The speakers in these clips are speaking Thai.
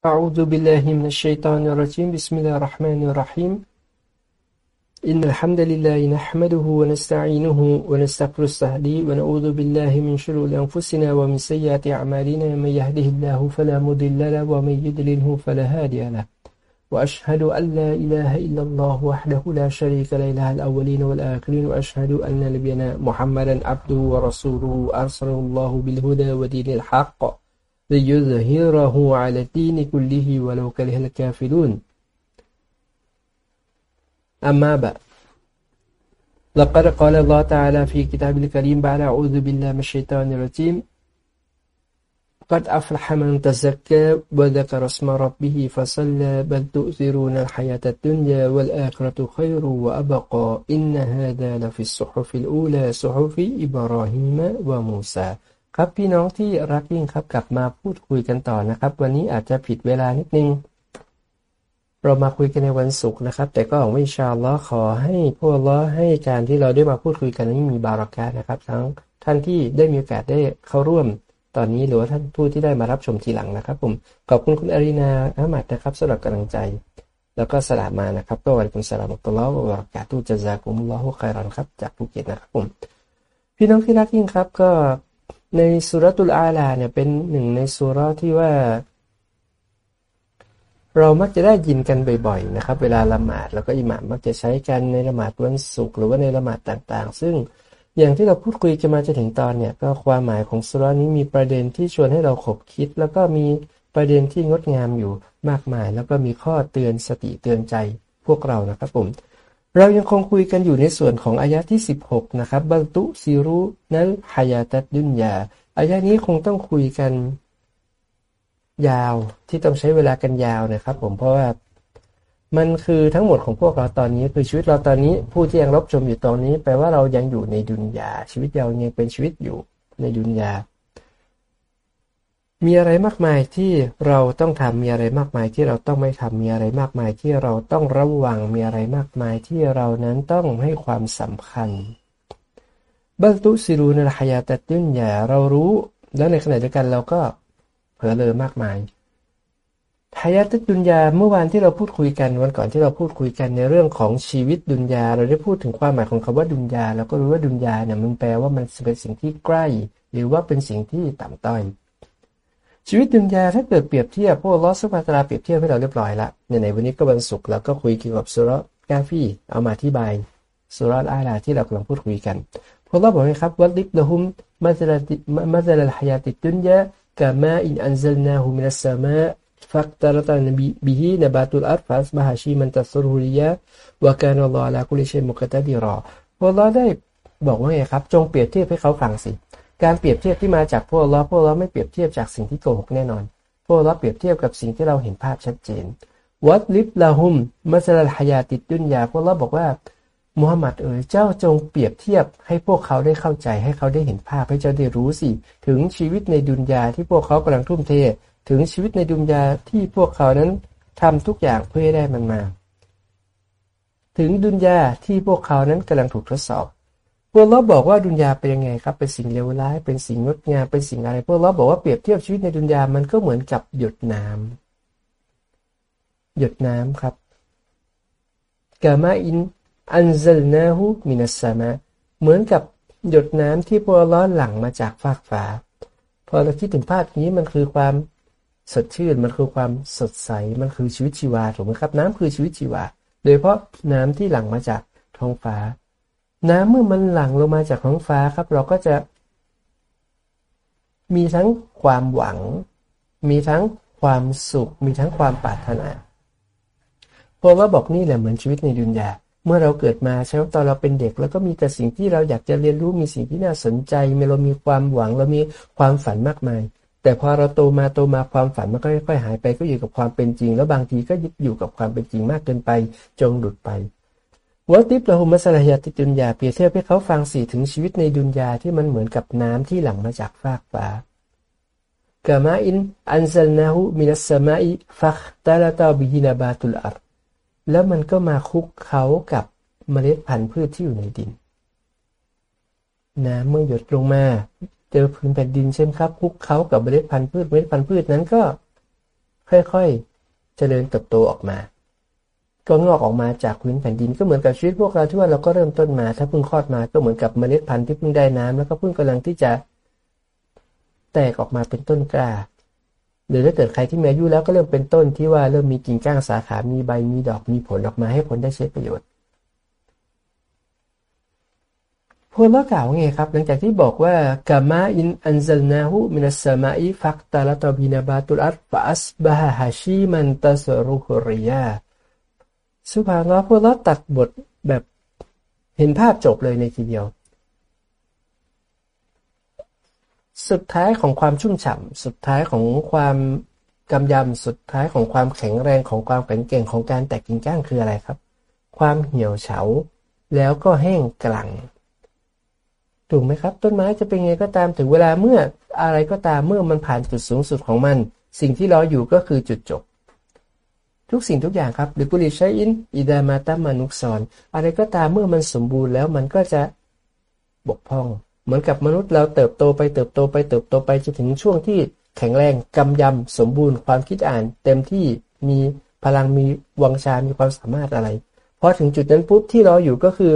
أعوذ بالله من الشيطان الرجيم. بسم الله الرحمن الرحيم. إن الحمد لله نحمده ونستعينه ونستغفر السهدي ونعوذ بالله من شرور أنفسنا ومن سيئات أعمالنا. من يهده الله فلا مضل له ومن يضلله فلا هادي له. وأشهد أن لا إله إلا الله وحده لا شريك له. إله الأولين والآخرين. وأشهد أن نبينا محمدا عبده ورسوله. أرسله الله بالهدى ودين الحق. ليظهره على الدين كله ولو كره الكافرون. أما بعد. لقد قال الله تعالى في كتاب الكريم بعد أعوذ بالله من الشيطان الرجيم. قد أفلح من تزكى وذكر اسم ربه فصلى بل تؤثرون الحياة الدنيا والآخرة خير وأبقى. إن هذا لفي الصحف الأولى صحف إبراهيم وموسى. ครับพี่น้องที่รักยิ่งครับกลับมาพูดคุยกันต่อนะครับ วันนี้อาจจะผิดเวลานิดนึง เรามาคุยกันในวันศุกร์นะครับ แต่ก็หวังว่าอินชาอัลลอฮ์ขอให้พวกเราให้การที่เราได้มาพูดคุยกันนี้มีบารักาตนะครับ ทั้งท่านที่ได้มีโอกาสได้เข้าร่วมตอนนี้หรือว่าท่านผู้ที่ได้มารับชมทีหลังนะครับ ผมขอบคุณคุณอารีนาอามัดนะครับสำหรับกำลังใจ แล้วก็สลามานะครับก็วันคุณสลามุตลอฮ์วะบารักาตุจะซากุมุลลอฮุคัยรันครับจากภูเก็ตนะครับผมพี่น้องที่รักยิ่งครับก็ ในสุรตุลอาลาเนี่ยเป็นหนึ่งในสุรที่ว่า เรามักจะได้ยินกันบ่อยๆนะครับ เวลาละหมาดแล้วก็อิหม่ามมักจะใช้กันในละหมาดวันศุกร์หรือว่าในละหมาดต่างๆ ซึ่งอย่างที่เราพูดคุยกันมาจะถึงตอนเนี่ยก็ความหมายของสุรนี้มีประเด็นที่ชวนให้เราขบคิด แล้วก็มีประเด็นที่งดงามอยู่มากมาย แล้วก็มีข้อเตือนสติเตือนใจพวกเรานะครับผม เรายังคงคุยกันอยู่ในส่วนของอายะที่ 16 นะครับบัลตุซิรุนัลฮายาตัดดุนยาอายะนี้คงต้องคุยกันยาวที่ต้องใช้เวลากันยาวนะครับ ผมเพราะว่ามันคือทั้งหมดของพวกเราตอนนี้คือชีวิตเราตอนนี้ผู้ที่ยังรับชมอยู่ตอนนี้ แปลว่าเรายังอยู่ในดุนยาชีวิตเรายังเป็นชีวิตอยู่ในดุนยา มีอะไรมากมายที่เราต้องทำมีอะไรมากมายที่เราต้องไม่ทำมีอะไรมากมายที่เราต้องระวังมีอะไรมากมายที่เรานั้นต้องให้ความสำคัญบัลตุซิรูนลฮยาตตุนยาเรารู้ แล้วในขณะเดียวกันเราก็เผลอเลยมากมายฮายาตดุนยาเมื่อวานที่เราพูดคุยกันวันก่อนที่เราพูดคุยกันในเรื่องของชีวิตดุนยา เราได้พูดถึงความหมายของคำว่าดุนยาเราก็รู้ว่าดุนยาเนี่ยมันแปลว่ามันเป็นสิ่งที่ใกล้ หรือว่าเป็นสิ่งที่ต่ำต้อย ชีวิตดุนยาถ้าเกิดเปรียบเทียบพวกลอสมาตราเปรียบเทียบให้เราเรียบร้อยละในในวันนี้ก็วันศุกร์แล้วก็คุยเกี่ยวกับสุรกาฟีเอามาอธิบายสุรอาลาที่เรากำลังพูดคุยกันพวกเราบอกไหมครับواضرب لهم مثل مثل الحياة الدنيا كماء أنزلناه من السماء فاختلط به نبات الأرض فأصبح هشيما تذروه الرياح وكان الله على كل شيء مقتدرا พวกเราได้บอกว่าไงครับ จงเปรียบเทียบให้เขาฟังสิ การเปรียบเทียบที่มาจากพวกเราพวกเราไม่เปรียบเทียบจากสิ่งที่โกหกแน่นอน พวกเราเปรียบเทียบกับสิ่งที่เราเห็นภาพชัดเจนวัดลิบลาหุมมัสลัลฮยาติดดุนยาพวกเราบอกว่ามุฮัมมัดเอ๋ยเจ้าจงเปรียบเทียบให้พวกเขาได้เข้าใจให้เขาได้เห็นภาพให้เจ้าได้รู้สิ ถึงชีวิตในดุนยาที่พวกเขากำลังทุ่มเท ถึงชีวิตในดุนยาที่พวกเขานั้นทำทุกอย่างเพื่อให้ได้มันมา ถึงดุนยาที่พวกเขานั้นกำลังถูกทดสอบ พวกเราบอกว่าดุนยาเป็นยังไงครับ เป็นสิ่งเลวร้าย เป็นสิ่งงดงาม เป็นสิ่งอะไร พวกเราบอกว่าเปรียบเทียบชีวิตในดุนยามันก็เหมือนกับหยดน้ำหยดน้ำครับกามาอินอันเซลนาหูมินัสซามะเหมือนกับหยดน้ำที่พวกเราหลั่งมาจากฟากฟ้า พอเราคิดถึงภาพนี้มันคือความสดชื่น มันคือความสดใส มันคือชีวิตชีวาถูกไหมครับ น้ำคือชีวิตชีวา โดยเพราะน้ำที่หลั่งมาจากท้องฟ้า น้ำเมื่อมันหลั่งลงมาจากท้องฟ้าครับ เราก็จะมีทั้งความหวัง มีทั้งความสุข มีทั้งความปรารถนาเพราะว่าบอกนี่แหละเหมือนชีวิตในดุนยา เมื่อเราเกิดมาใช่ไหมตอนเราเป็นเด็ก แล้วก็มีแต่สิ่งที่เราอยากจะเรียนรู้มีสิ่งที่น่าสนใจมีเรามีความหวังเรามีความฝันมากมาย แต่พอเราโตมาโตมาความฝันมันก็ค่อยๆหายไปก็อยู่กับความเป็นจริง แล้วบางทีก็ยึดอยู่กับความเป็นจริงมากเกินไป จงหลุดไป วติบละหุมัสลายาติดุนยาเปรียบเทียบให้เขาฟังสี่ถึงชีวิตในดุนยาที่มันเหมือนกับน้ำที่หลั่งมาจากฟากฟ้ากามาอินอันซัลนาหูมินัสมาอิฟักตาลาตาบิฮินาบาตุลอัรแล้วมันก็มาคุกเขากับเมล็ดพันธุ์พืชที่อยู่ในดิน น้ำเมื่อหยดลงมา เจอพื้นแผ่นดินเช่นครับคลุกเคล้ากับเมล็ดพันธุ์พืชเมล็ดพันธุ์พืชนั้นก็ ค่อยๆเจริญเติบโตออกมา ก็งอกออกมาจากพื้นแผ่นดินก็เหมือนกับชีวิตพวกเราที่ว่าเราก็เริ่มต้นมา ถ้าเพิ่งคลอดมาก็เหมือนกับเมล็ดพันธุ์ที่เพิ่งได้น้ำแล้วก็เพิ่งกำลังที่จะ แตกออกมาเป็นต้นกล้า หรือถ้าเกิดใครที่มีอายุแล้วก็เริ่มเป็นต้นที่ว่าเริ่มมีกิ่งก้างสาขา มีใบมีดอกมีผลออกมาให้ผลได้ใช้ประโยชน์พวกเรากล่าวไงครับ หลังจากที่บอกว่ากามาอินอันซัลนาหูมินัสมาอิฟักตาลตบินาบาตุลอัตฟาสบาฮาชีมันตัสรุฮริยา สุภาพเราพวกเราตัดบทแบบเห็นภาพจบเลยในทีเดียว สุดท้ายของความชุ่มฉ่ำสุดท้ายของความกำยำสุดท้ายของความแข็งแรงของความแข็งเก่งของการแตกกิ่งก้างคืออะไรครับ ความเหี่ยวเฉา แล้วก็แห้งกลังถูกไหมครับ ต้นไม้จะเป็นไงก็ตามถึงเวลาเมื่ออะไรก็ตามเมื่อมันผ่านจุดสูงสุดของมัน สิ่งที่รออยู่ก็คือจุดจบ ทุกสิ่งทุกอย่างครับหรือกุลิชัยอินอิดามาตัมมานุกซอนอะไรก็ตามเมื่อมันสมบูรณ์แล้วมันก็จะบกพร่อง เหมือนกับมนุษย์เราเติบโตไปเติบโตไปเติบโตไปจนถึงช่วงที่แข็งแรงกำยำสมบูรณ์ความคิดอ่าน เต็มที่มีพลังมีวังชา มีความสามารถอะไรพอถึงจุดนั้นปุ๊บที่รออยู่ก็คือ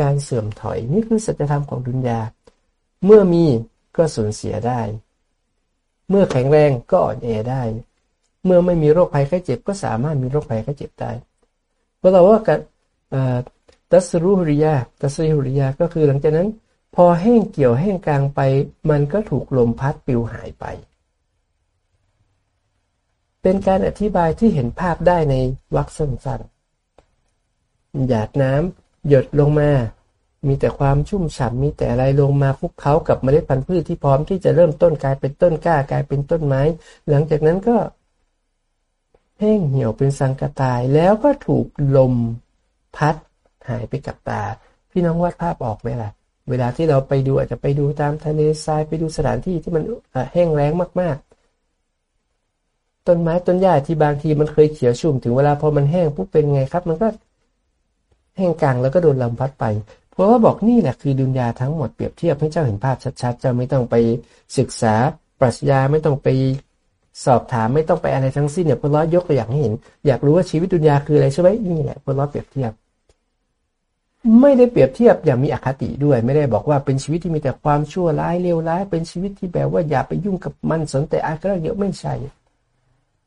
การเสื่อมถอยนี่คือสัจธรรมของดุนยา เมื่อมีก็สูญเสียได้ เมื่อแข็งแรงก็อ่อนแอได้ เมื่อไม่มีโรคภัยไข้เจ็บ ก็สามารถมีโรคภัยไข้เจ็บได้เพราะเราว่าการตัสรุฮริยาตัสรุฮริยาก็คือหลังจากนั้น พอแห้งเกี่ยวแห้งกลางไป มันก็ถูกลมพัดปิวหายไป เป็นการอธิบายที่เห็นภาพได้ในวักสั้นๆหยาดน้ำหยดลงมา มีแต่ความชุ่มฉ่ำมีแต่อะไรลงมาคุกเขากับเมล็ดพันธุ์พืชที่พร้อมที่จะเริ่มต้นกลายเป็นต้นกล้ากลายเป็นต้นไม้ หลังจากนั้นก็ แห้งเหี่ยวเป็นสังกตายแล้วก็ถูกลมพัดหายไปกับตา พี่น้องวาดภาพออกไหมล่ะ เวลาที่เราไปดูอาจจะไปดูตามทะเลทรายไปดูสถานที่ที่มันแห้งแล้งมาก ๆ ต้นไม้ต้นหญ้าที่บางทีมันเคยเขียวชุ่มถึงเวลาพอมันแห้งปุ๊บเป็นไงครับ มันก็แห่งกลางแล้วก็โดนลมพัดไป เพราะว่าบอกนี่แหละคือดุนยาทั้งหมดเปรียบเทียบให้เจ้าเห็นภาพชัดๆเจ้าไม่ต้องไปศึกษาปรัชญาไม่ต้องไป สอบถามไม่ต้องไปอะไรทั้งสิ้นเนี่ยพลอยกตัวอย่างให้เห็น อยากรู้ว่าชีวิตดุนยาคืออะไรใช่ไหมนี่แหละพลอเปรียบเทียบ ไม่ได้เปรียบเทียบอย่างมีอคติด้วย ไม่ได้บอกว่าเป็นชีวิตที่มีแต่ความชั่วร้ายเลวร้าย เป็นชีวิตที่แบบว่าอย่าไปยุ่งกับมันสนแต่อาคราเยอะไม่ใช่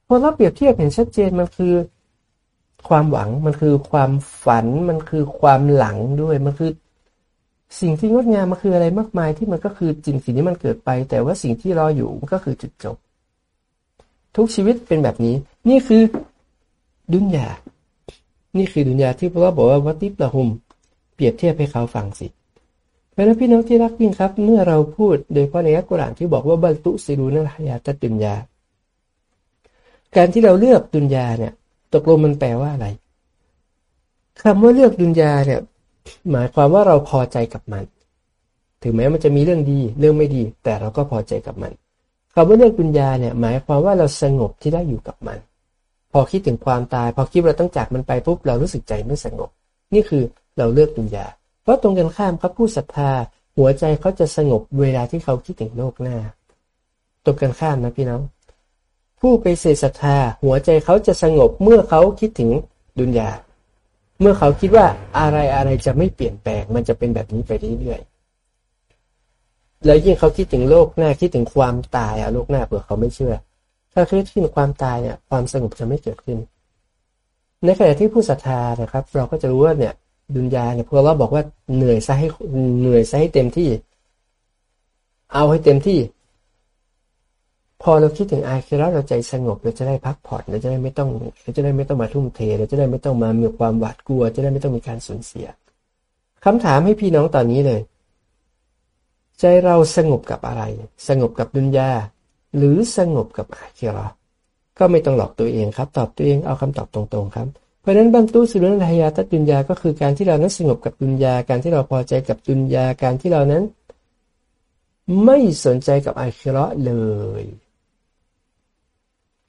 พอเราเปรียบเทียบเห็นชัดเจนมันคือความหวังมันคือความฝันมันคือความหลังด้วยมันคือ สิ่งที่งดงามมันคืออะไรมากมายที่มันก็คือจริงสิ่งนี้มันเกิดไป แต่ว่าสิ่งที่รออยู่ก็คือจุดจบ ทุกชีวิตเป็นแบบนี้ นี่คือดุนยา นี่คือดุนยาที่พระบอกว่าวัติปละหุม เปรียบเทียบให้เขาฟังสิเพราะนั้นพี่น้องที่รักยิ่งครับ เมื่อเราพูดโดยเฉพาะในอัลกุรอานที่บอกว่าบัลตุซิรูนัลฮยาตดุนยา การที่เราเลือกดุนยาเนี่ย ตกลงมันแปลว่าอะไรคำว่าเลือกดุนยาเนี่ย หมายความว่าเราพอใจกับมัน ถึงแม้มันจะมีเรื่องดีเรื่องไม่ดี แต่เราก็พอใจกับมัน คำว่าเลือกดุนยาเนี่ยหมายความว่าเราสงบที่ได้อยู่กับมัน พอคิดถึงความตาย พอคิดเราต้องจากมันไปปุ๊บเรารู้สึกใจไม่สงบ นี่คือเราเลือกดุนยาเพราะตรงกันข้ามครับผู้ศรัทธา หัวใจเขาจะสงบเวลาที่เขาคิดถึงโลกหน้า ตรงกันข้ามนะพี่น้องผู้ไปเสศรัทธาหัวใจเขาจะสงบเมื่อเขาคิดถึงดุนยา เมื่อเขาคิดว่าอะไรอะไรจะไม่เปลี่ยนแปลงมันจะเป็นแบบนี้ไปเรื่อยๆ แล้วยิ่งเขาคิดถึงโลกหน้าคิดถึงความตายอะโลกหน้าเผื่อเขาไม่เชื่อ ถ้าคิดถึงความตายเนี่ย ความสงบจะไม่เกิดขึ้น ในขณะที่ผู้ศรัทธานะครับ เราก็จะรู้ว่าเนี่ย ดุนยาเนี่ยพวกเราบอกว่าเหนื่อยซะให้เหนื่อยซะให้เต็มที่ เอาให้เต็มที่ พอเราคิดถึงอาคิระเราใจสงบเราจะได้พักผ่อนเราจะได้ไม่ต้องเราจะได้ไม่ต้องมาทุ่มเทเราจะได้ไม่ต้องมามีความหวาดกลัว จะได้ไม่ต้องมีการสูญเสียคำถามให้พี่น้องตอนนี้เลย ใจเราสงบกับอะไร สงบกับดุนยาหรือสงบกับอาคิระก็ไม่ต้องหลอกตัวเองครับ ตอบตัวเองเอาคำตอบตรงๆครับ เพราะฉะนั้นบรรทุสุรนทายาตดุนยาก็คือการที่เรานั้นสงบกับดุนยาการที่เราพอใจกับดุนยาการที่เรานั้น ไม่สนใจกับอาคิระเลย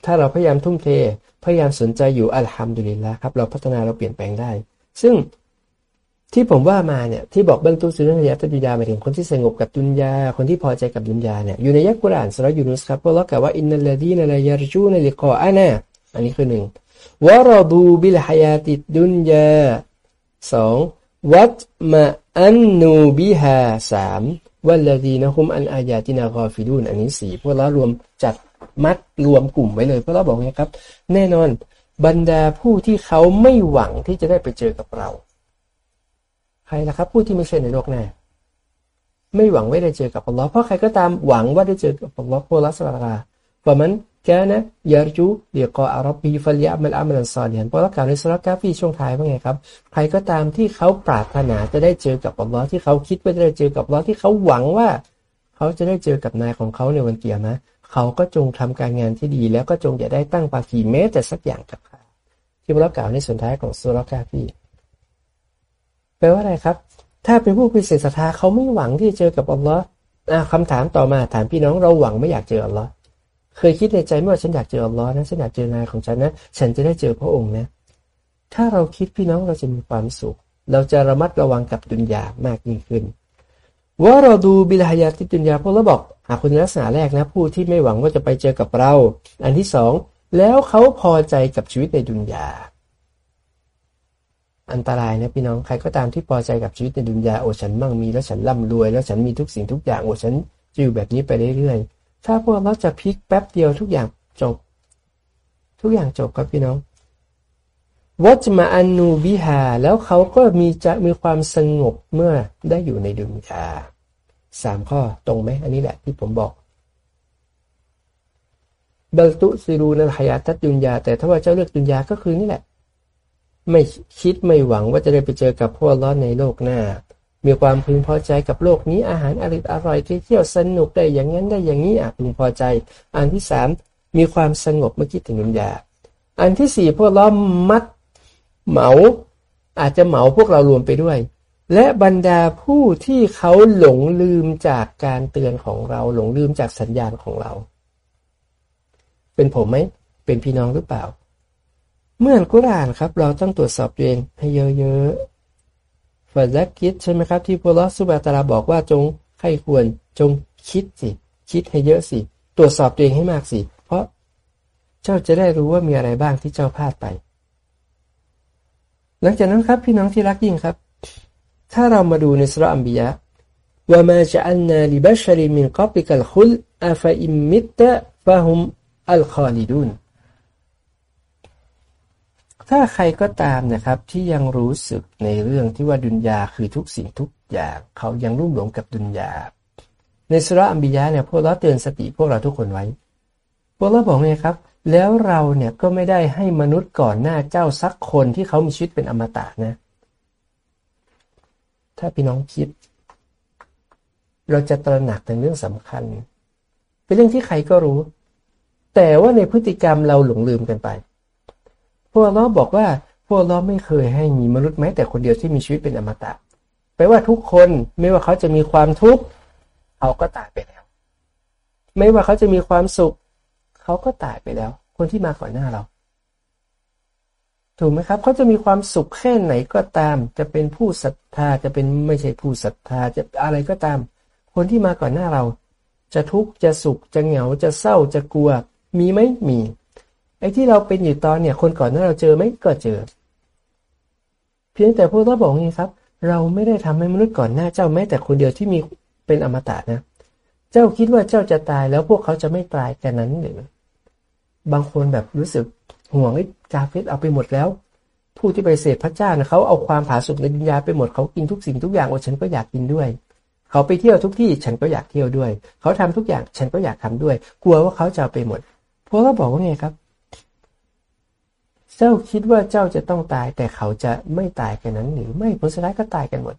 ถ้าเราพยายามทุ่มเท พยายามสนใจอยู่อัลฮัมดุลิลละครับ เราพัฒนาเราเปลี่ยนแปลงได้ ซึ่ง ที่ผมว่ามาเนี่ยที่บอกเบื้องต้นสุนัขยาตดุยาหมายถึงคนที่สงบกับดุนยา คนที่พอใจกับดุนยาเนี่ยอยู่ในยักกุรานสุรยูนุสครับพวกเรากล่าวว่าอินนัลลดีนัลยารจูนัลิกออานะอันนี้คือหนึ่งวะรดูบิลฮายาติดุนยาสองวัตมาอันนูบิฮาสามวัลลดีนะฮุมอันอายาตินากอฟิดูนอันนี้สี่พวกเรารวมจัดมัดรวมกลุ่มไว้เลยพวกเราบอกไงครับ แน่นอนบรรดาผู้ที่เขาไม่หวังที่จะได้ไปเจอกับเรา ใครล่ะครับ ผู้ที่ไม่ใช่ในโลกหน้าไม่หวังว่าได้เจอกับอัลลอฮ์เพราะใครก็ตามหวังว่าได้เจอกับอัลลอฮ์ผู้รักษาราเพราะมันแกนะยารจูเดียกออารบีฟัลยะมันอามันซอดียนเพราะว่ากล่าวในสุรกาฟีช่วงท้ายว่าไงครับ ใครก็ตามที่เขาปรารถนาจะได้เจอกับอัลลอฮ์ที่เขาคิดว่าจะได้เจอกับอัลลอฮ์ที่เขาหวังว่า เขาจะได้เจอกับนายของเขาในวันเกียรนะเขาก็จงทำการงานที่ดี แล้วก็จงอย่าได้ตั้งปากีแม้แต่สักอย่างกับเขาที่เรากล่าวในส่วนท้ายของสุรกาฟีแป ลว่าอะไรครับ ถ้าเป็นผู้พิเศษศรัทธาเขาไม่หวังที่จะเจอกับอัลลอฮ์คำถามต่อมาถามพี่น้องเราหวังไม่อยากเจออัลลอฮ์เคยคิดในใจเมื่อฉันอยากเจออัลลอฮ์นะฉันอยากเจอนายของฉันนะฉันจะได้เจอพระองค์นะ ถ้าเราคิดพี่น้องเราจะมีความสุข เราจะระมัดระวังกับดุนยามากยิ่งขึ้นว่าเราดูบิลหายาติดุนยาพวกเราบอกหาคุณลักษณะแรกนะผู้ที่ไม่หวังว่าจะไปเจอกับเรา อันที่สองแล้วเขาพอใจกับชีวิตในดุนยา อันตรายนะพี่น้องใครก็ตามที่พอใจกับชีวิตในดุนยาโอฉันมั่งมีแล้วฉันร่ำรวย แล้วฉันมีทุกสิ่งทุกอย่างโอฉันจะอยู่แบบนี้ไปเรื่อยๆถ้าพวกเราจะพลิกแป๊บเดียวทุกอย่างจบ ทุกอย่างจบครับพี่น้องวัจมาอันนูบิฮาแล้วเขาก็มีจะมีความสงบเมื่อได้อยู่ในดุนยาสามข้อตรงไหมอันนี้แหละที่ผมบอกเบลตุซิรูนันหายาตัดดุนยา แต่ถ้าว่าเจ้าเลือกดุนยาก็คือนี่แหละ ไม่คิดไม่หวังว่าจะได้ไปเจอกับพวกล้อในโลกหน้า มีความพึงพอใจกับโลกนี้อาหารอร่อยอร่อยเที่ยวสนุกได้อย่างนั้นได้อย่างนี้อะพึงพอใจ อันที่สามมีความสงบเมื่อคิดถึงดุนยาอันที่สี่พวกล้อมัดเหมาอาจจะเหมาพวกเรารวมไปด้วย และบรรดาผู้ที่เขาหลงลืมจากการเตือนของเรา หลงลืมจากสัญญาณของเรา เป็นผมไหมเป็นพี่น้องหรือเปล่า เมื่ออ่านกุรานครับ เราต้องตรวจสอบตัวเองให้เยอะๆฟาซักคิดใช่ไหมครับ ที่อัลลอฮฺซุบฮานะฮูวะตะอาลาบอกว่าจงใคร่ครวญจงคิดสิ คิดให้เยอะสิ ตรวจสอบตัวเองให้มากสิ เพราะเจ้าจะได้รู้ว่ามีอะไรบ้างที่เจ้าพลาดไป หลังจากนั้นครับพี่น้องที่รักยิ่งครับ ถ้าเรามาดูในสุรอัมบียะว่ามาจะอันนาลิบัชริมินกับปิกัลคุลอาฟอิมมิตตะฟะฮุมอัลคอลิดุน ถ้าใครก็ตามนะครับที่ยังรู้สึกในเรื่องที่ว่าดุนยาคือทุกสิ่งทุกอย่างเขายังรุ่มหลงกับดุนยา ในสุรอัมบิยะเนี่ยพวกเราเตือนสติพวกเราทุกคนไว้ พวกเราบอกไงครับ แล้วเราเนี่ยก็ไม่ได้ให้มนุษย์ก่อนหน้าเจ้าสักคนที่เขามีชีวิตเป็นอมตะนะ ถ้าพี่น้องคิด เราจะตระหนักถึงเรื่องสำคัญ เป็นเรื่องที่ใครก็รู้ แต่ว่าในพฤติกรรมเราหลงลืมกันไป พวกเราบอกว่าพวกเราไม่เคยให้มีมนุษย์แม้แต่คนเดียวที่มีชีวิตเป็นอมตะแปลว่าทุกคนไม่ว่าเขาจะมีความทุกข์เขาก็ตายไปแล้ว ไม่ว่าเขาจะมีความสุข เขาก็ตายไปแล้ว คนที่มาก่อนหน้าเรา ถูกไหมครับ เขาจะมีความสุขแค่ไหนก็ตาม จะเป็นผู้ศรัทธาจะเป็นไม่ใช่ผู้ศรัทธาจะอะไรก็ตาม คนที่มาก่อนหน้าเรา จะทุกข์จะสุขจะเหงาจะเศร้าจะกลัว มีไหมมี อ้ที่เราเป็นอยู่ตอนเนี่ยคนก่อนหน้าเราเจอไหมก็เจอ เพียงแต่พวกเราบอกงี้ครับ เราไม่ได้ทำให้มนุษย์ก่อนหน้าเจ้าแม้แต่คนเดียวที่มีเป็นอมตะนะ เจ้าคิดว่าเจ้าจะตายแล้วพวกเขาจะไม่ตายกันนั้นหรือบางคนแบบรู้สึกห่วงไอ้จาเฟสเอาไปหมดแล้ว ผู้ที่ไปเสพพระเจ้านะเขาเอาความผาสุกในดินยาไปหมดเขากินทุกสิ่งทุกอย่างโอ้ฉันก็อยากกินด้วยเขาไปเที่ยวทุกที่ฉันก็อยากเที่ยวด้วย เขาทำทุกอย่างฉันก็อยากทำด้วย กลัวว่าเขาจะเอาไปหมดพวกเราบอกว่าไงครับ เจ้าคิดว่าเจ้าจะต้องตาย แต่เขาจะไม่ตายกันนั้นหรือไม่ผลสุดท้ายก็ตายกันหมด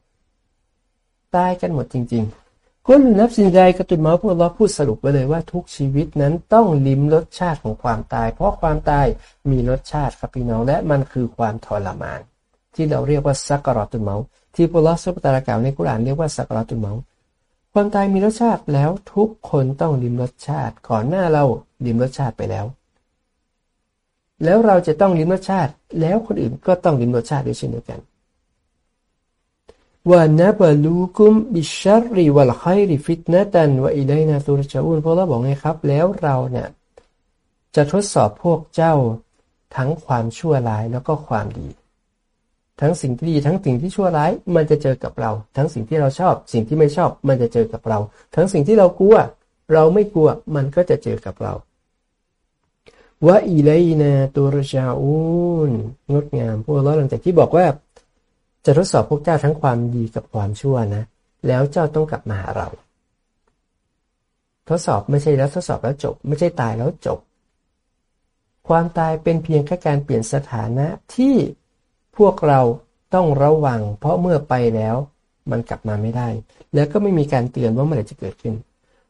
ตายกันหมดจริงๆคุณนับสินใจกระตุนมาพวกเราพูดสรุปไปเลยว่าทุกชีวิตนั้นต้องลิ้มรสชาติของความตาย เพราะความตายมีรสชาติครับพี่น้องและมันคือความทรมาน ที่เราเรียกว่าสักกรอตุนเมาที่พวกเราสุปตารกล่าวในกุรานเรียกว่าสักกรอตุนเมาความตายมีรสชาติแล้วทุกคนต้องลิ้มรสชาติ ก่อนหน้าเราลิ้มรสชาติไปแล้ว แล้วเราจะต้องลิ้มรสชาติ แล้วคนอื่นก็ต้องลิ้มรสชาติด้วยเช่นเดียวกันว่านับลูกุมบิชารีวัลไคริฟิตนะตันวะอิเลนาตุรจาอุนพวกเราบอกไงครับ แล้วเราเนี่ยจะทดสอบพวกเจ้าทั้งความชั่วร้ายแล้วก็ความดี ทั้งสิ่งที่ดีทั้งสิ่งที่ชั่วร้ายมันจะเจอกับเรา ทั้งสิ่งที่เราชอบ สิ่งที่ไม่ชอบ มันจะเจอกับเรา ทั้งสิ่งที่เรากลัว เราไม่กลัวมันก็จะเจอกับเรา ว่าอิเลนาตุรจาอุนงดงามพวกเราหลังจากที่บอกว่า จะทดสอบพวกเจ้าทั้งความดีกับความชั่วนะ แล้วเจ้าต้องกลับมาหาเรา ทดสอบไม่ใช่แล้วทดสอบแล้วจบ ไม่ใช่ตายแล้วจบ ความตายเป็นเพียงแค่การเปลี่ยนสถานะที่พวกเราต้องระวัง เพราะเมื่อไปแล้ว มันกลับมาไม่ได้ แล้วก็ไม่มีการเตือนว่าเมื่อไหร่จะเกิดขึ้น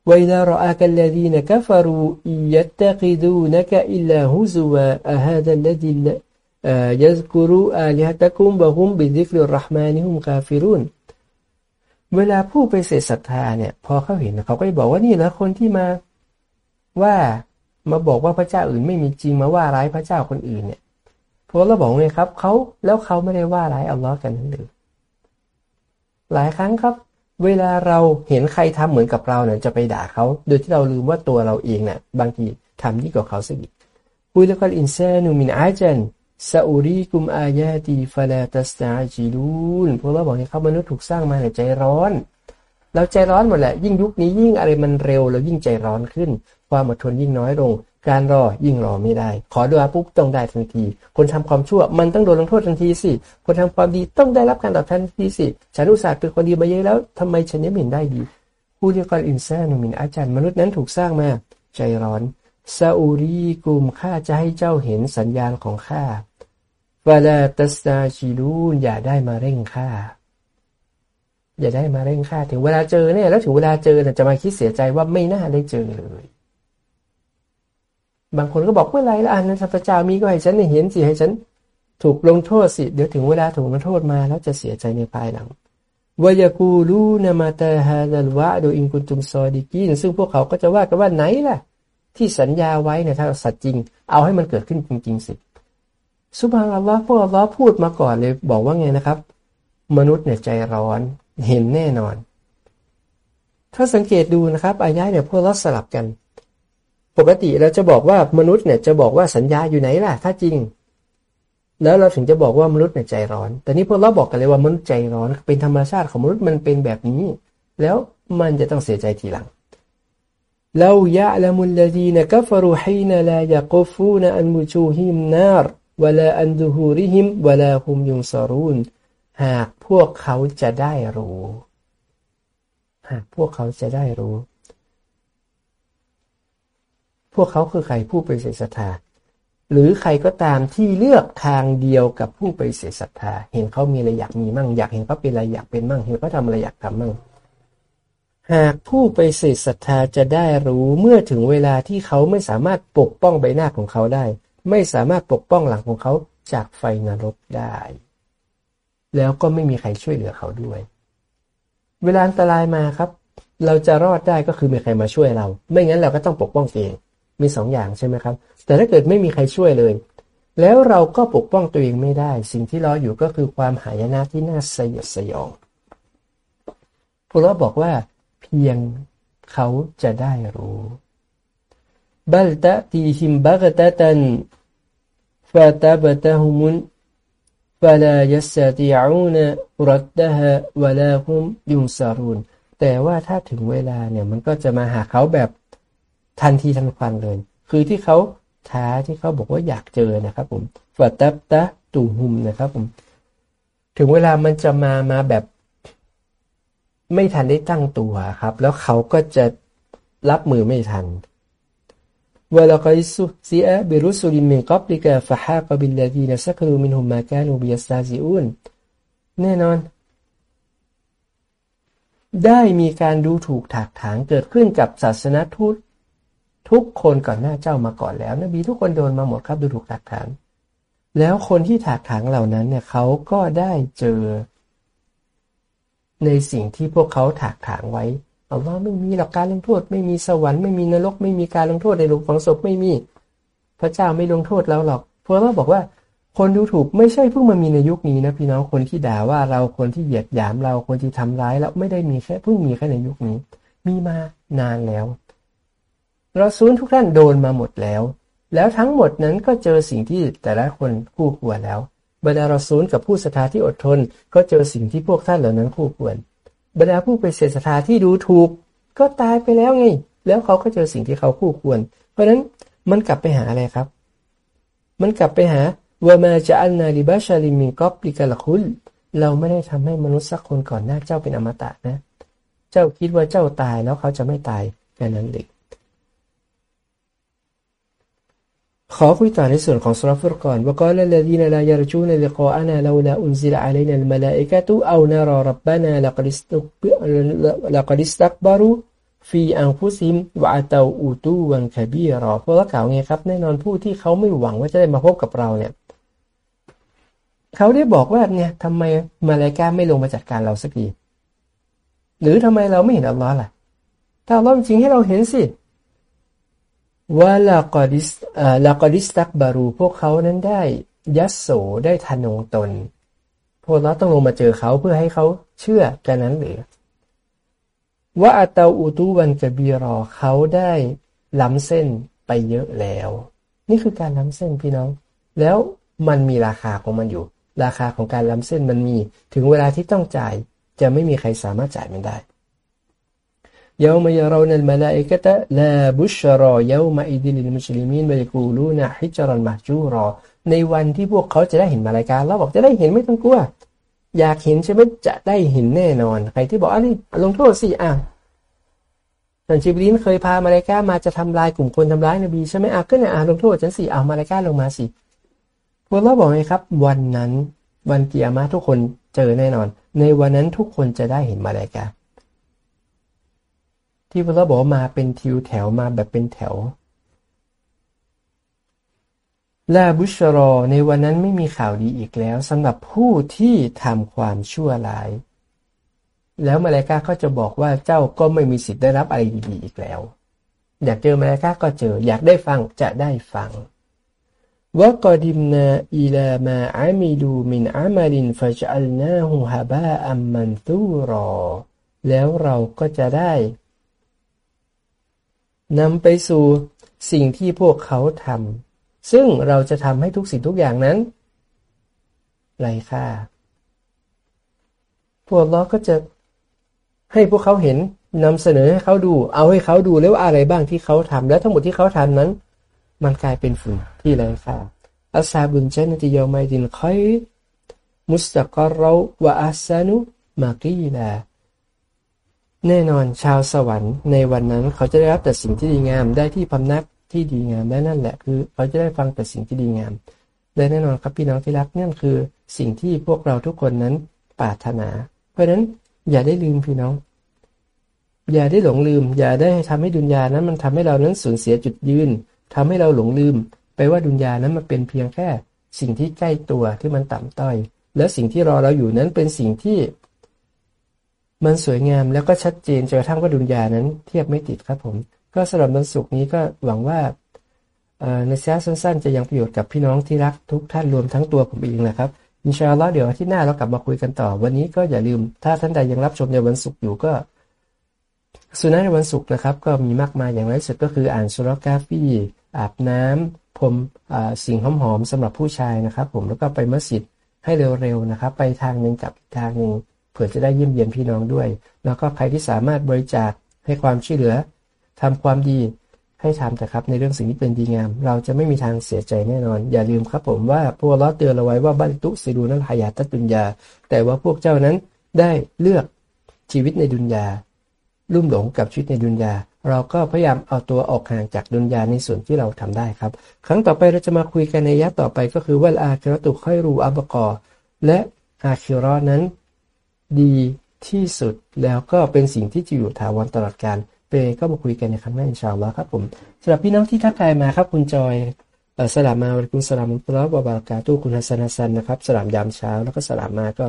وإذا رآك الذين كفروا يتخذونك إلا هزوا هذا الذي يذكر آلهتكم وهم بذكر الرحمن هم كافرون เวลาผู้ไปเสดศรัทธาเนี่ยพอเขาเห็นเขาก็จะบอกว่านี่นะคนที่มาว่ามาบอกว่าพระเจ้าอื่นไม่มีจริงมาว่าร้ายพระเจ้าคนอื่นเนี่ยพวกเราบอกเลยครับเขาแล้วเขาไม่ได้ว่าร้ายอัลลอฮ์กันนั่นหรือหลายครั้งครับ เวลาเราเห็นใครทำเหมือนกับเราเนี่ยจะไปด่าเขา โดยที่เราลืมว่าตัวเราเองเนี่ยบางทีทำยิ่งกว่าเขาสักอีกคุยแล้วก็อินเซนุมินอาจันซาอูรีกุมอายาตีฟาลาตัสตาจิลูนพวกเราบอกเนี่ยเขามนุษย์ถูกสร้างมาเนี่ยใจร้อน เราใจร้อนหมดแหละยิ่งยุคนี้ยิ่งอะไรมันเร็วเรายิ่งใจร้อนขึ้น ความอดทนยิ่งน้อยลง การรอยิ่งรอไม่ได้ ขอดูอาปุ๊บต้องได้ทันที คนทำความชั่วมันต้องโดนลงโทษทันทีสิ คนทำความดีต้องได้รับการตอบแทนทันทีสิ ฉันอุตส่าห์เป็นคนดีมาเยอะแล้วทำไมฉันยังไม่เห็นได้ดีผู้เรียกว่าอินซานุมินอาจารย์มนุษย์นั้นถูกสร้างมา ใจร้อนซาอูรีกลุ่มข้าจะให้เจ้าเห็นสัญญาณของข้าวลาตัสตาชิลูนอย่าได้มาเร่งข้าอย่าได้มาเร่งข้าถึงเวลาเจอเนี่ยแล้วถึงเวลาเจอจะมาคิดเสียใจว่าไม่น่าได้เจอเลย บางคนก็บอกเมื่อไรละอันนั้นพระเจ้ามีก็ให้ฉันเห็นสิให้ฉันถูกลงโทษสิ เดี๋ยวถึงเวลาถูกลงโทษมาแล้วจะเสียใจในภายหลังวายกูลูนามาตาฮาดัลวะโดยอินกุตุมซอดิกินซึ่งพวกเขาก็จะว่ากันว่าไหนล่ะ ที่สัญญาไว้เนี่ยถ้าสัตว์จริง เอาให้มันเกิดขึ้นจริงๆสิสุบานัลลอฮ์พวกอัลลอฮ์พูดมาก่อนเลยบอกว่าไงนะครับ มนุษย์เนี่ยใจร้อนเห็นแน่นอน ถ้าสังเกตดูนะครับอายะเนี่ยพวกเราสลับกัน ปกติเราจะบอกว่ามนุษย์เนี่ยจะบอกว่าสัญญาอยู่ไหนล่ะ ถ้าจริง แล้วเราถึงจะบอกว่ามนุษย์เนี่ยใจร้อน แต่นี้พวกเราบอกกันเลยว่ามนุษย์ใจร้อน เป็นธรรมชาติของมนุษย์มันเป็นแบบนี้ แล้วมันจะต้องเสียใจทีหลังเรายะละมุลลดีนกัฟรุฮีนลายกฟูนอันมุจูฮิมนารวลาอันดูฮูริฮิมวลาฮุมยุงซารูนหากพวกเขาจะได้รู้ หากพวกเขาจะได้รู้ พวกเขาคือใครผู้ไปเสียศรัทธา หรือใครก็ตามที่เลือกทางเดียวกับผู้ไปเสียศรัทธา เห็นเขามีอะไรอยากมีมั่ง อยากเห็นเขาเป็นอะไรอยากเป็นมั่ง เห็นเขาทำอะไรอยากทำมั่ง หากผู้ไปเสียศรัทธาจะได้รู้เมื่อถึงเวลาที่เขาไม่สามารถปกป้องใบหน้าของเขาได้ ไม่สามารถปกป้องหลังของเขาจากไฟนรกได้ แล้วก็ไม่มีใครช่วยเหลือเขาด้วย เวลาอันตรายมาครับ เราจะรอดได้ก็คือมีใครมาช่วยเรา ไม่งั้นเราก็ต้องปกป้องเอง มีสองอย่างใช่ไหมครับ แต่ถ้าเกิดไม่มีใครช่วยเลย แล้วเราก็ปกป้องตัวเองไม่ได้ สิ่งที่รออยู่ก็คือความหายนะที่น่าสยดสยองพวกเราบอกว่าเพียงเขาจะได้รู้บัลตะตีหิมบักตะตันฟาตาบตะฮุมุน فلا يستطيعون ردها ولا هم ينصرون แต่ว่าถ้าถึงเวลาเนี่ยมันก็จะมาหาเขาแบบ ทันทีทันควันเลย คือที่เขาท้าที่เขาบอกว่าอยากเจอนะครับผมฟัตับตะตูหุมนะครับผม ถึงเวลามันจะมามาแบบ ไม่ทันได้ตั้งตัวครับ แล้วเขาก็จะรับมือไม่ทันวลากอิสุซีอะบิรุสุลิมินกับลิกาฟะฮากบิลลาดีนสักรูมินฮุมมาแกนูบิยสตาซิอุนแน่นอน ได้มีการดูถูกถากถางเกิดขึ้นกับศาสนทูต ทุกคนก่อนหน้าเจ้ามาก่อนแล้ว นบีทุกคนโดนมาหมดครับดูถูกถากถางแล้วคนที่ถากถางเหล่านั้นเนี่ยเขาก็ได้เจอ ในสิ่งที่พวกเขาถากถางไว้เอาว่าไม่มีหลักการลงโทษ ไม่มีสวรรค์ไม่มีนรกไม่มีการลงโทษในหลุมฝังศพไม่มี พระเจ้าไม่ลงโทษเราหรอกเพราะว่าบอกว่า คนดูถูกไม่ใช่เพิ่งมามีในยุคนี้นะพี่น้องคนที่ด่าว่าเราคนที่เหยียดหยามเราคนที่ทำร้ายแล้วไม่ได้มีแค่เพิ่งมีแค่ในยุคนี้ มีมานานแล้ว เราซูลทุกท่านโดนมาหมดแล้ว แล้วทั้งหมดนั้นก็เจอสิ่งที่แต่ละคนคู่ควรแล้ว บรรดาเราซูลกับผู้ศรัทธาที่อดทน ก็เจอสิ่งที่พวกท่านเหล่านั้นคู่ควร บรรดาผู้ไปเสียศรัทธาที่ดูถูก ก็ตายไปแล้วไง แล้วเขาก็เจอสิ่งที่เขาคู่ควร เพราะฉะนั้นมันกลับไปหาอะไรครับ มันกลับไปหาวามาจะอันนาลิบาชาลิมิกอบลิกาลคุลเราไม่ได้ทำให้มนุษย์สักคนก่อนหน้าเจ้าเป็นอมตะนะ เจ้าคิดว่าเจ้าตายแล้วเขาจะไม่ตายแค่นั้นเองขอคุย ต่อในส่วนของสุรฟุรกอนว่าก่อนลดีนลายรจูนลิกอานาลาลาอุนซิลอะลัยนัลมลาอิกะตุเอานารารับบานาลักดิสตุลักดิสตักบารุฟีอังฟุซิมวะอัตาอูตูวันคบีรอพวกเรากล่าวไงครับ แน่นอนผู้ที่เขาไม่หวังว่าจะได้มาพบกับเราเนี่ย เขาได้บอกว่าเนี่ยทำไมมาลายกาไม่ลงมาจัดการเราสักที หรือทำไมเราไม่เห็นอัลลอฮ์ล่ะ ถ้าอัลลอฮ์จริงให้เราเห็นสิ ว่าลากอดิสลากอดิสตักบารูพวกเขานั้นได้ยัสโสได้ทนงตน พวกเราต้องลงมาเจอเขาเพื่อให้เขาเชื่อกันนั้นหรือว่าอัตาอูตูวันกบีรอเขาได้ล้ำเส้นไปเยอะแล้ว นี่คือการล้ำเส้นพี่น้อง แล้วมันมีราคาของมันอยู่ ราคาของการล้ำเส้นมันมีถึงเวลาที่ต้องจ่ายจะไม่มีใครสามารถจ่ายมันได้ ยามยารนัลมาลาอิกะตะลาบุชรอยามอิดิลิลมุสลิมีนบยกูลูนะฮิจรันมาจูรอในวันที่พวกเขาจะได้เห็นมาลายกาแล้วบอกจะได้เห็นไม่ต้องกลัว อยากเห็นใช่ไหมจะได้เห็นแน่นอน ใครที่บอกอันนี้ลงโทษสิอะท่านจิบรีนเคยพามาลายกามาจะทำลายกลุ่มคนทำร้ายนบีใช่ไหมอะก็เนี่ยอะลงโทษฉันสิเอามาลายกาลงมาสิพวกเราบอกไงครับ วันนั้นวันเกียร์มาทุกคนเจอแน่นอน ในวันนั้นทุกคนจะได้เห็นมาลายกา ที่พระบอกมาเป็นทิวแถวมาแบบเป็นแถวลาบุชรอในวันนั้นไม่มีข่าวดีอีกแล้วสำหรับผู้ที่ทำความชั่วร้าย แล้วมาเลกาก็จะบอกว่าเจ้าก็ไม่มีสิทธิ์ได้รับอะไรดีๆอีกแล้ว อยากเจอมาเลกาก็เจอ อยากได้ฟังจะได้ฟังวะกอดิมนาอิลามาอามิลูมินอามาลินฟะจัลนาหูฮาบาอัมมันตูรอ แล้วเราก็จะได้ นำไปสู่สิ่งที่พวกเขาทำซึ่งเราจะทำให้ทุกสิ่งทุกอย่างนั้นไร้ค่า พวกเราก็จะให้พวกเขาเห็นนำเสนอให้เขาดู เอาให้เขาดูแล้วอะไรบ้างที่เขาทำและทั้งหมดที่เขาทำนั้น มันกลายเป็นฝุ่นที่ไร้ค่าอัสซาบุนเจนติยอมัยดินคอยมุสตะกรเราวะอัสซานุมากีลา แน่นอนชาวสวรรค์ในวันนั้นเขาจะได้รับแต่สิ่งที่ดีงามได้ที่พำนักที่ดีงามและนั่นแหละคือ เขาจะได้ฟังแต่สิ่งที่ดีงามและแน่นอนครับพี่น้องที่รักนั่นคือสิ่งที่พวกเราทุกคนนั้นปรารถนา เพราะฉะนั้นอย่าได้ลืมพี่น้อง อย่าได้หลงลืม อย่าได้ทำให้ดุนยานั้นมันทำให้เรานั้นสูญเสียจุดยืนทำให้เราหลงลืม ไปว่าดุนยานั้นมันเป็นเพียงแค่ สิ่งที่ใกล้ตัวที่มันต่ำต้อย แล้วสิ่งที่รอเราอยู่นั้นเป็นสิ่งที่ มันสวยงามแล้วก็ชัดเจนจนกระทั่งว่าดุลยานั้นเทียบไม่ติดครับผม ก็สำหรับวันศุกร์นี้ก็หวังว่าในเซสสั้นๆ จะยังประโยชน์กับพี่น้องที่รักทุกท่านรวมทั้งตัวผมเองนะครับอินชาอัลลอฮ์เดี๋ยวที่หน้าเรากลับมาคุยกันต่อ วันนี้ก็อย่าลืม ถ้าท่านใดยังรับชมในวันศุกร์อยู่ก็สุนัขในวันศุกร์นะครับ ก็มีมากมายอย่างไรสุดก็คืออ่านสุรกาฟีอาบน้ำผมสิ่งหอมๆสำหรับผู้ชายนะครับ ผมแล้วก็ไปมัสยิดให้เร็วๆนะครับ ไปทางหนึ่งกับทางหนึ่ง เผื่อจะได้เยี่ยมเยียนพี่น้องด้วย แล้วก็ใครที่สามารถบริจาคให้ความช่วยเหลือทำความดีให้ทำแต่ครับในเรื่องสิ่งที่เป็นดีงาม เราจะไม่มีทางเสียใจแน่นอน อย่าลืมครับผมว่าพวกเราเตือนเราไว้ว่าบัลตุสิดูนั้นหายาตตุนยาแต่ว่าพวกเจ้านั้นได้เลือกชีวิตในดุนยาลุ่มหลงกับชีวิตในดุนยา เราก็พยายามเอาตัวออกห่างจากดุนยาในส่วนที่เราทำได้ครับ ครั้งต่อไปเราจะมาคุยกันในยัต่อไปก็คือว่าอาคิรตุค่อยรูอับกอและอาคิรอนั้น ดีที่สุด แล้วก็เป็นสิ่งที่จะอยู่ถาวรตลอดกาลเปก็มาคุยกันในครั้งหน้าอินชาอัลลอฮ์ครับผมสำหรับพี่น้องที่ทักทายมาครับ คุณจอยสลามมาวันคุณสลามุตุลอบบบารกาตู้คุณฮัสซันฮัซันนะครับสลามยามเช้าแล้วก็สลามมาก็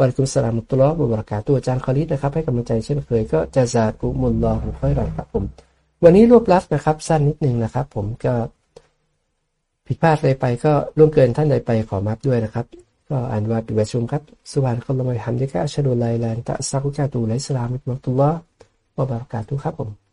วันคุณสลามุตุลอบบบารกาตู้อาจารย์คอริสนะครับให้กำลังใจเช่นเคยก็จะซาตุมุลลอหุค่อยรอนครับผม วันนี้รวบลัดนะครับ สั้นนิดนึงนะครับ ผมก็ผิดพลาดอะไรไปก็ล่วงเกินท่านใดไปขอมาด้วยนะครับ وأنواع بباشوم قب سبحانك اللهم وبحمدك أشهد أن لا إله إلا أنت أستغفرك وأتوب إلى السلام ورحمة الله وبركاته ครับผม